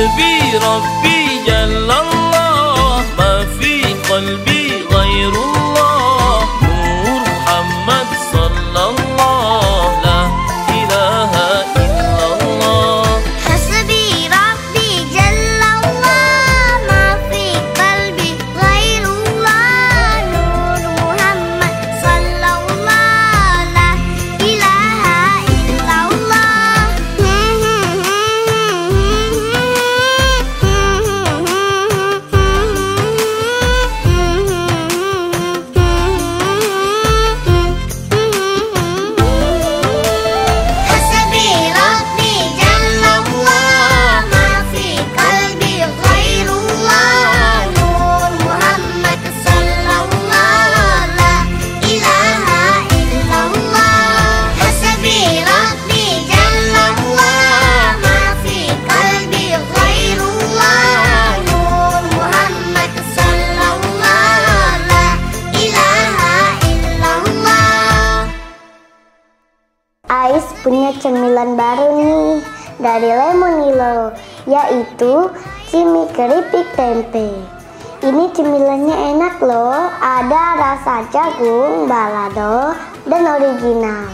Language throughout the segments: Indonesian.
حسبي ربي جل الله punya cemilan baru nih dari Lemonilo, yaitu cimi keripik tempe. Ini cemilannya enak loh, ada rasa jagung, balado, dan original.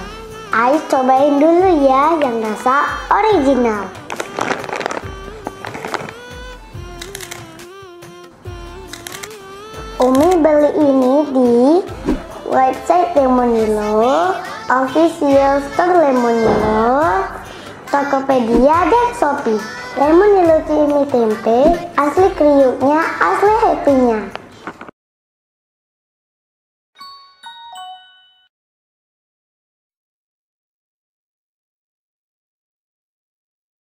Ayo cobain dulu ya yang rasa original. Umi beli ini di website Lemonilo official store Lemonilo, Tokopedia, dan Shopee. Lemonilo Cimi tempe, asli kriuknya, asli happy-nya.